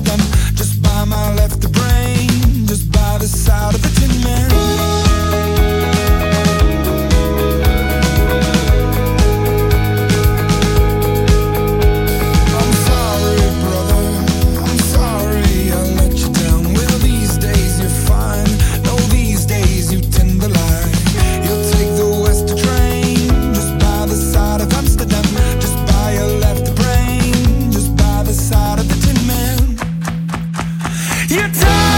them just by my left brain, just by the side of the tin man. You